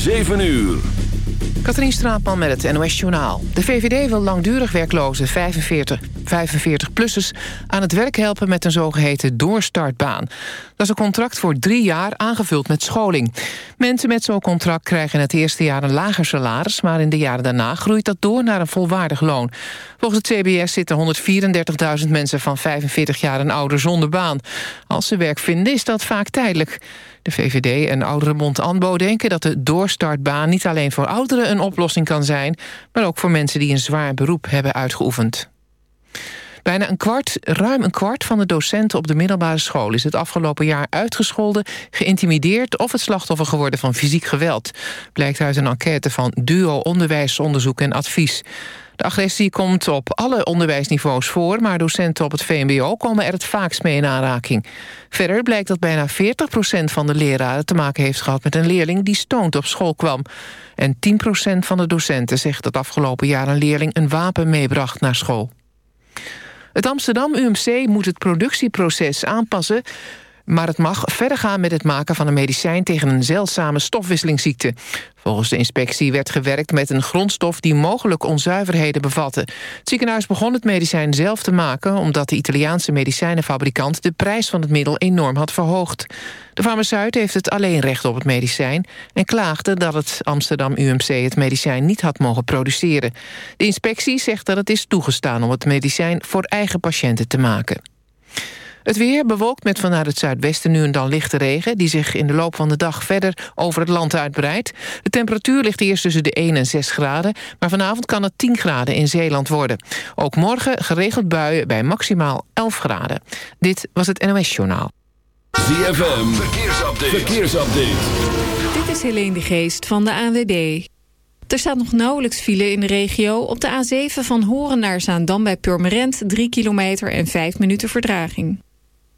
7 uur. Katrien Straatman met het NOS Journaal. De VVD wil langdurig werkloze 45, 45-plussers aan het werk helpen... met een zogeheten doorstartbaan. Dat is een contract voor drie jaar aangevuld met scholing. Mensen met zo'n contract krijgen in het eerste jaar een lager salaris... maar in de jaren daarna groeit dat door naar een volwaardig loon. Volgens het CBS zitten 134.000 mensen van 45 jaar en ouder zonder baan. Als ze werk vinden is dat vaak tijdelijk. De VVD en Ouderenbond ANBO denken dat de doorstartbaan... niet alleen voor ouderen een oplossing kan zijn... maar ook voor mensen die een zwaar beroep hebben uitgeoefend. Bijna een kwart, ruim een kwart van de docenten op de middelbare school... is het afgelopen jaar uitgescholden, geïntimideerd... of het slachtoffer geworden van fysiek geweld. Blijkt uit een enquête van DUO Onderwijsonderzoek en Advies. De agressie komt op alle onderwijsniveaus voor... maar docenten op het VMBO komen er het vaakst mee in aanraking. Verder blijkt dat bijna 40% van de leraren te maken heeft gehad... met een leerling die stoned op school kwam. En 10% van de docenten zegt dat afgelopen jaar... een leerling een wapen meebracht naar school. Het Amsterdam UMC moet het productieproces aanpassen maar het mag verder gaan met het maken van een medicijn... tegen een zeldzame stofwisselingsziekte. Volgens de inspectie werd gewerkt met een grondstof... die mogelijk onzuiverheden bevatte. Het ziekenhuis begon het medicijn zelf te maken... omdat de Italiaanse medicijnenfabrikant... de prijs van het middel enorm had verhoogd. De farmaceut heeft het alleen recht op het medicijn... en klaagde dat het Amsterdam UMC het medicijn niet had mogen produceren. De inspectie zegt dat het is toegestaan om het medicijn... voor eigen patiënten te maken. Het weer bewolkt met vanuit het zuidwesten nu en dan lichte regen... die zich in de loop van de dag verder over het land uitbreidt. De temperatuur ligt eerst tussen de 1 en 6 graden... maar vanavond kan het 10 graden in Zeeland worden. Ook morgen geregeld buien bij maximaal 11 graden. Dit was het NOS Journaal. ZFM, verkeersupdate. verkeersupdate. Dit is Helene de Geest van de ANWB. Er staat nog nauwelijks file in de regio. Op de A7 van Horen naar Zaandam bij Purmerend... 3 kilometer en 5 minuten verdraging.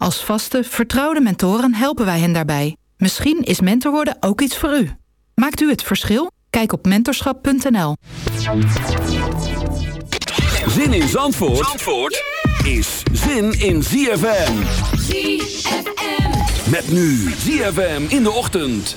Als vaste, vertrouwde mentoren helpen wij hen daarbij. Misschien is mentor worden ook iets voor u. Maakt u het verschil? Kijk op mentorschap.nl. Zin in Zandvoort, Zandvoort is zin in ZFM. ZFM. Met nu ZFM in de ochtend.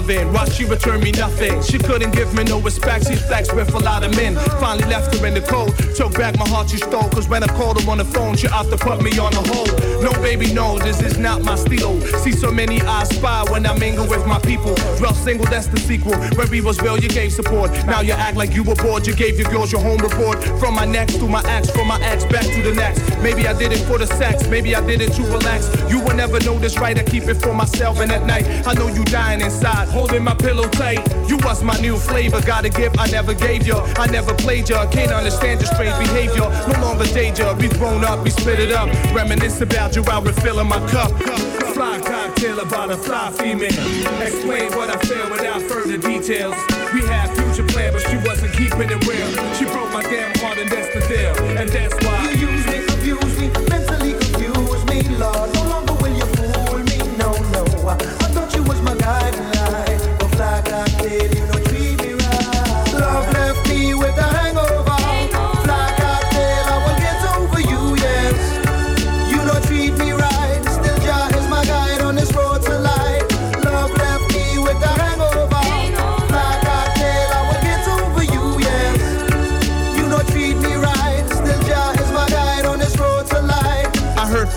loving, while she returned me nothing. She couldn't give me no respect, she flexed with a lot of men. Finally left her in the cold, took back my heart she stole. Cause when I called her on the phone, she opted to put me on the hold. No baby, no, this is not my stilo. See so many eyes spy when I mingle with my people. Dwell single, that's the sequel. Where we was real, you gave support. Now you act like you were bored, you gave your girls your home report. From my next to my ex, from my ex back to the next. Maybe I did it for the sex, maybe I did it to relax. You will never know this right, I keep it for myself. And at night, I know you dying inside, holding my pillow tight. You was my new flavor, got a gift I never gave you. I never played you, can't understand your strange behavior. No longer danger, we grown up, we split it up. Reminisce about you while refilling my cup. Fly cocktail about a fly female. Explain what I feel without further details. We had future plans, but she wasn't keeping it real. She broke my damn heart, and that's the deal. And that's why. You use me, confuse me, mentally confuse me, Lord. No longer will you fool me, no, no.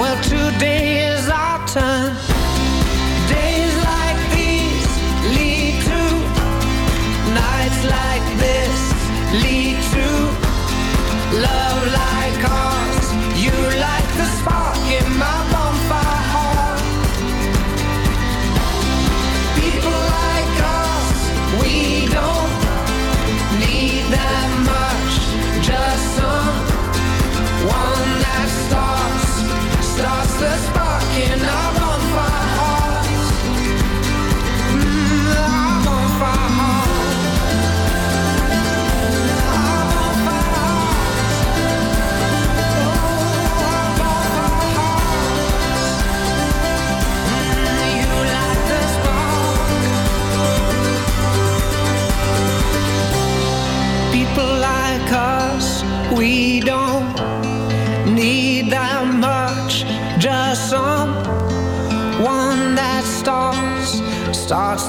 Well, today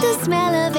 the smell of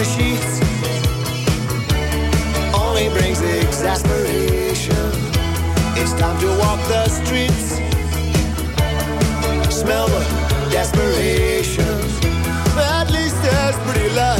the sheets only brings exasperation. It's time to walk the streets, smell the desperation. At least there's pretty light.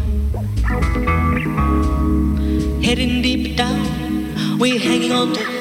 Hanging on to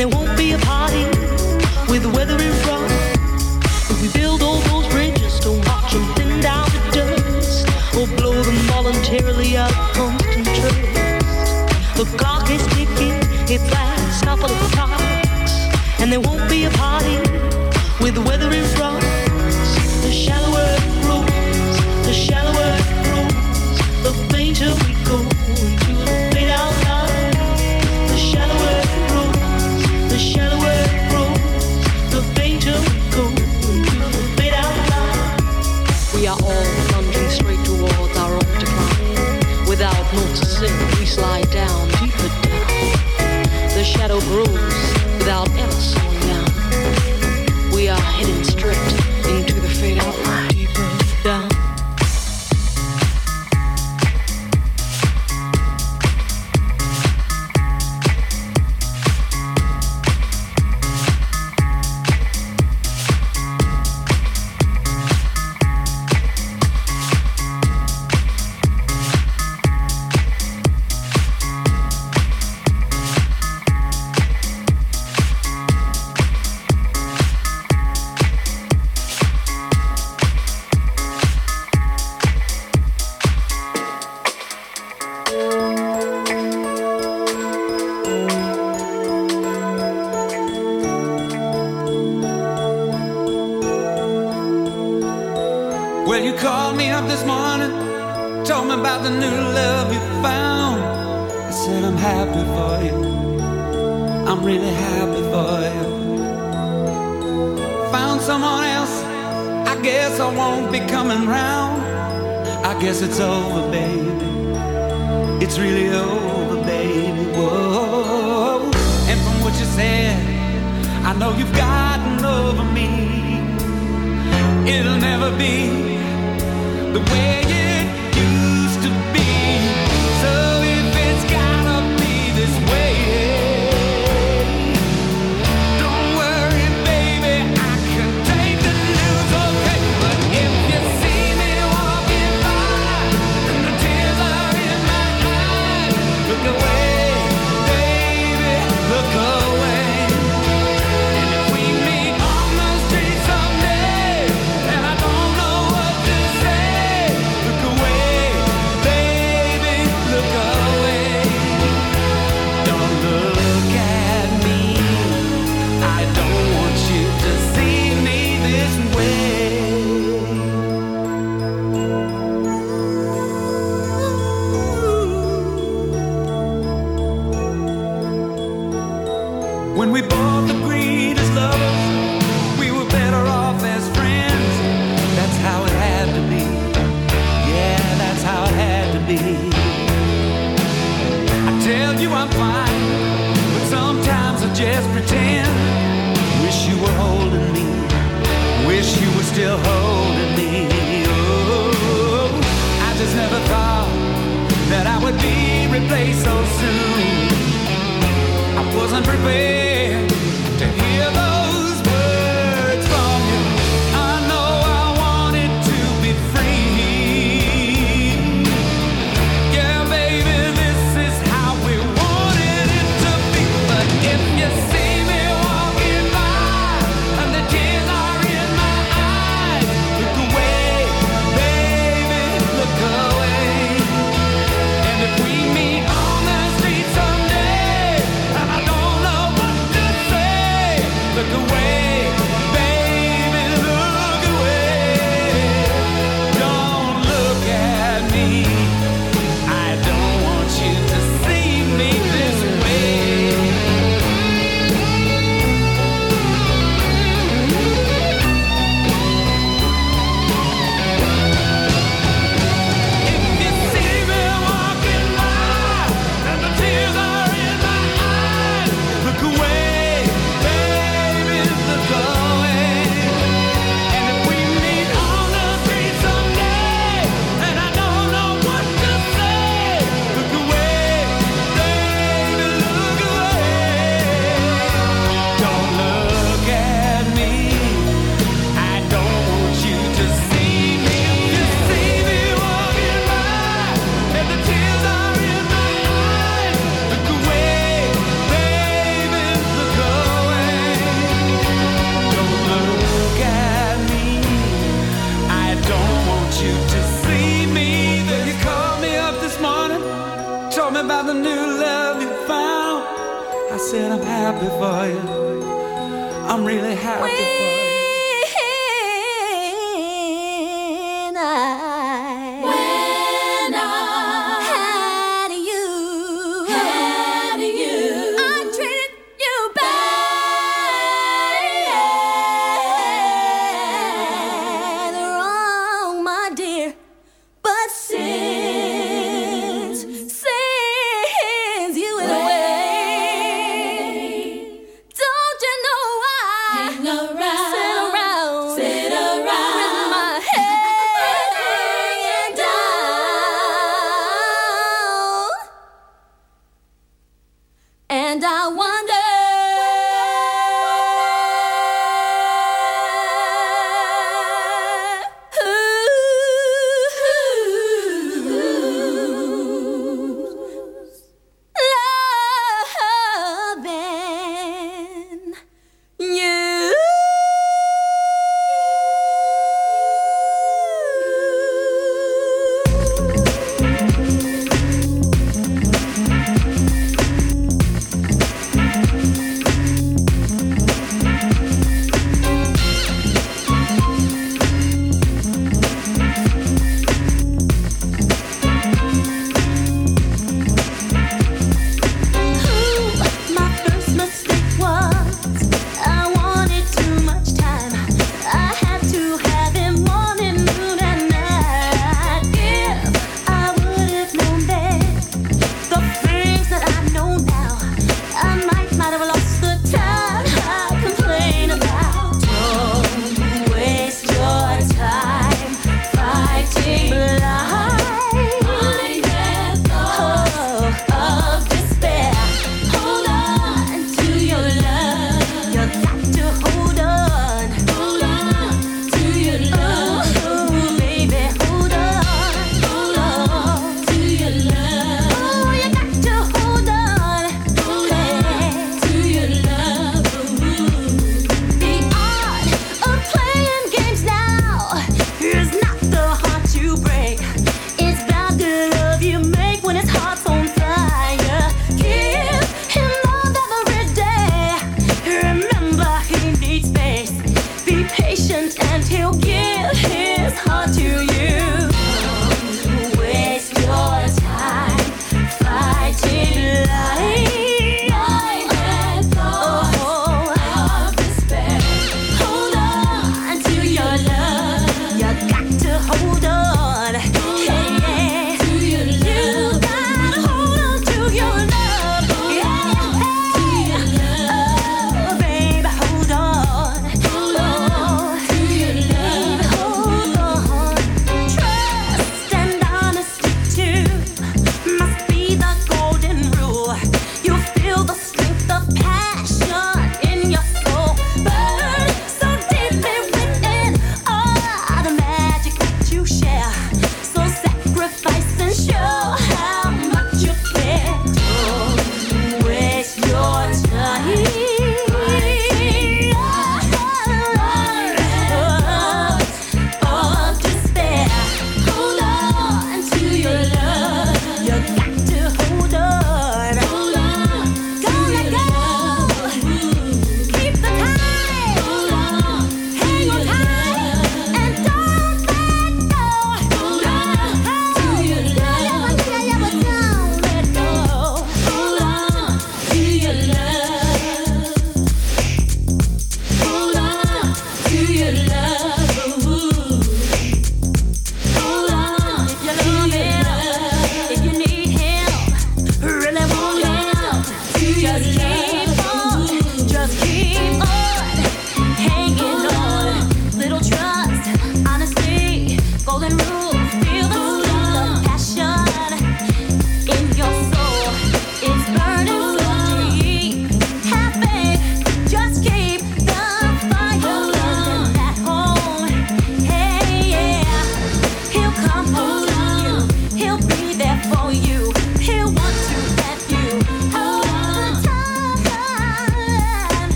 and there won't be a party with the weather in front. If we build all those bridges, don't watch them thin down to dust, or blow them voluntarily out of. The clock is ticking, its last couple of clocks, and there won't be a party The guess it's over, baby. It's really over, baby. Whoa. And from what you said, I know you've gotten over me. It'll never be the way it prepared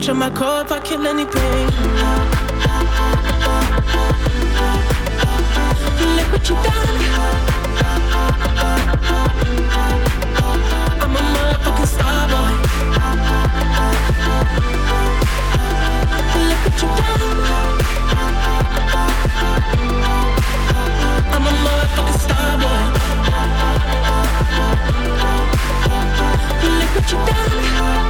temperature, my cup, I kill anything. Look what you done. I'm a motherfucking star boy. Look what you done. I'm a motherfucking star boy. Look what you done.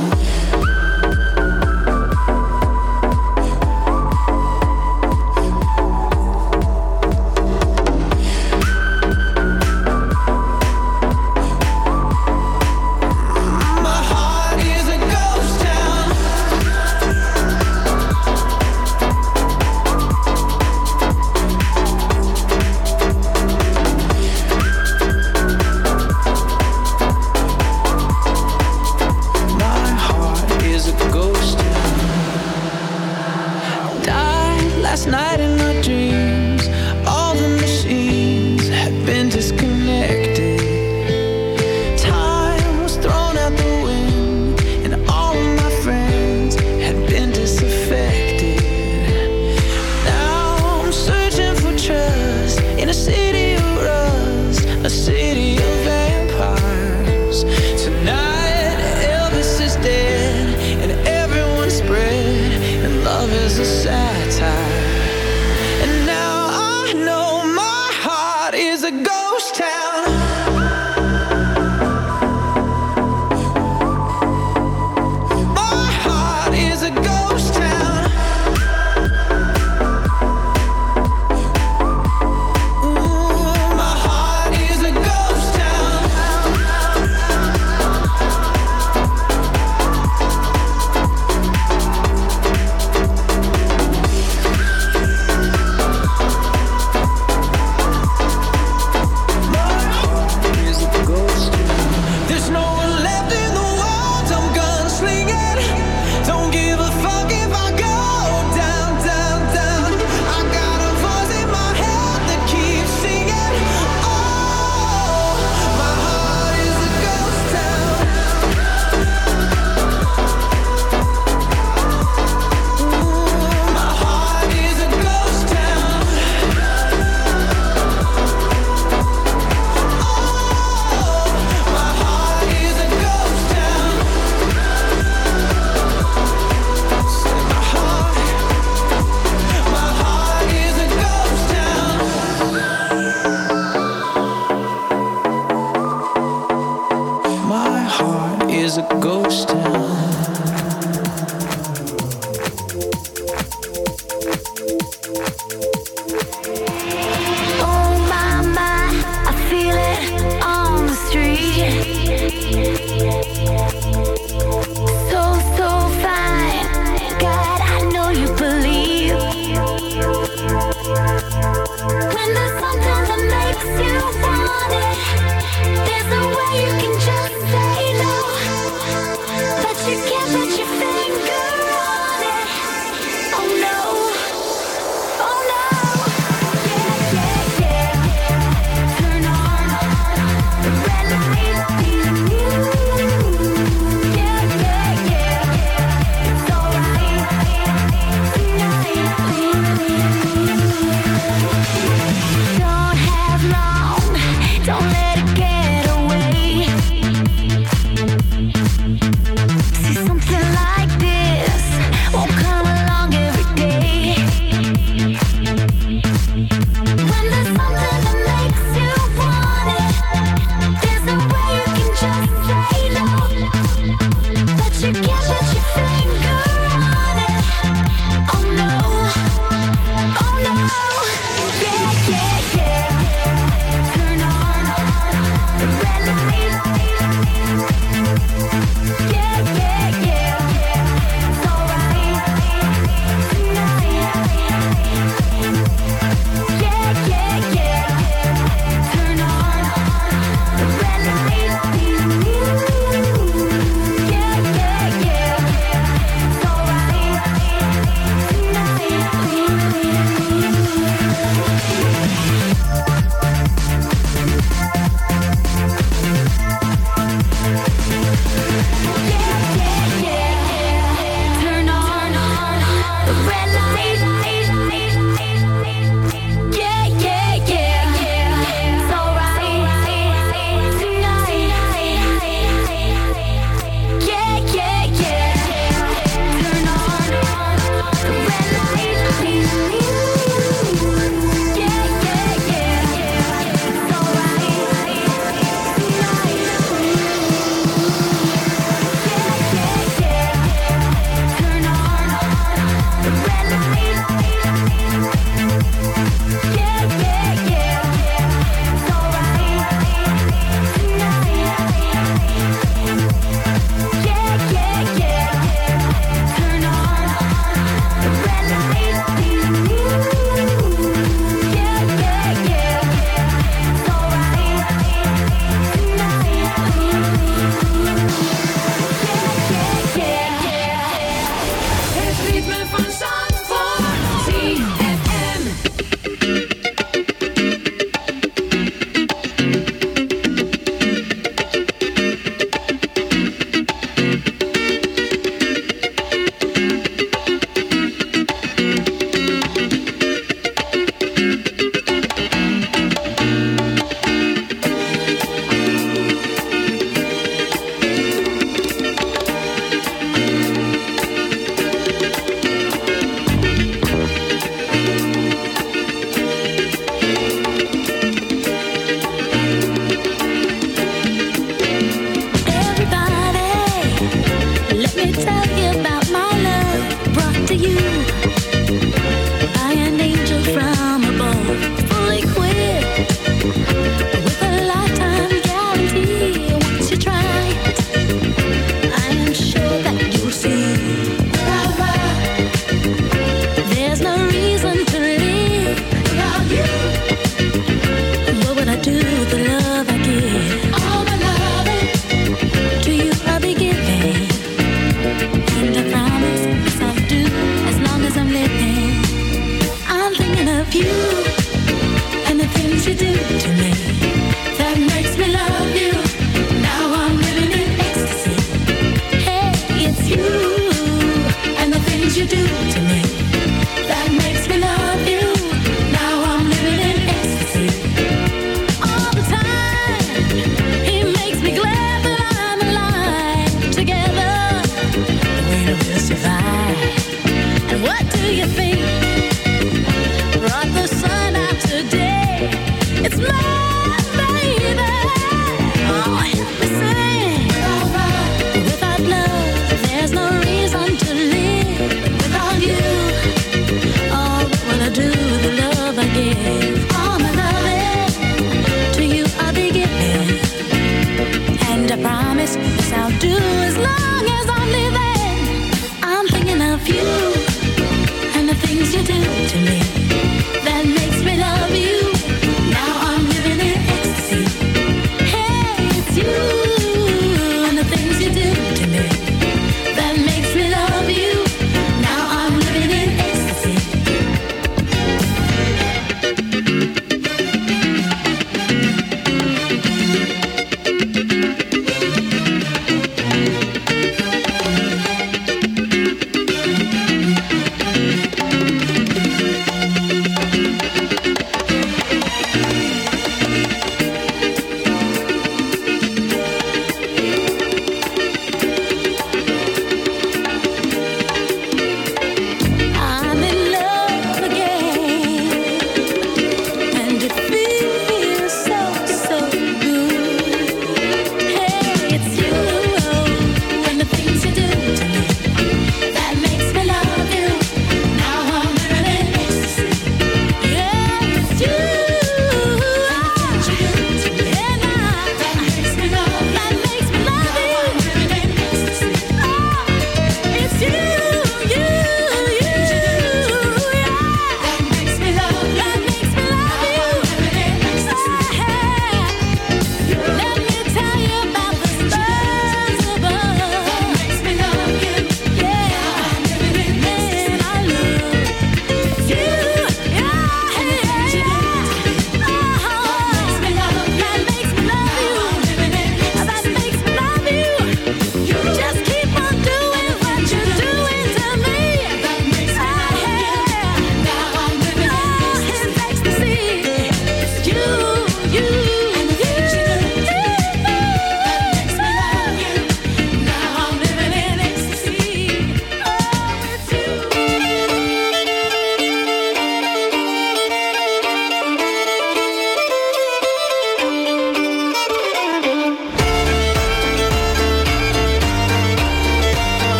Do to me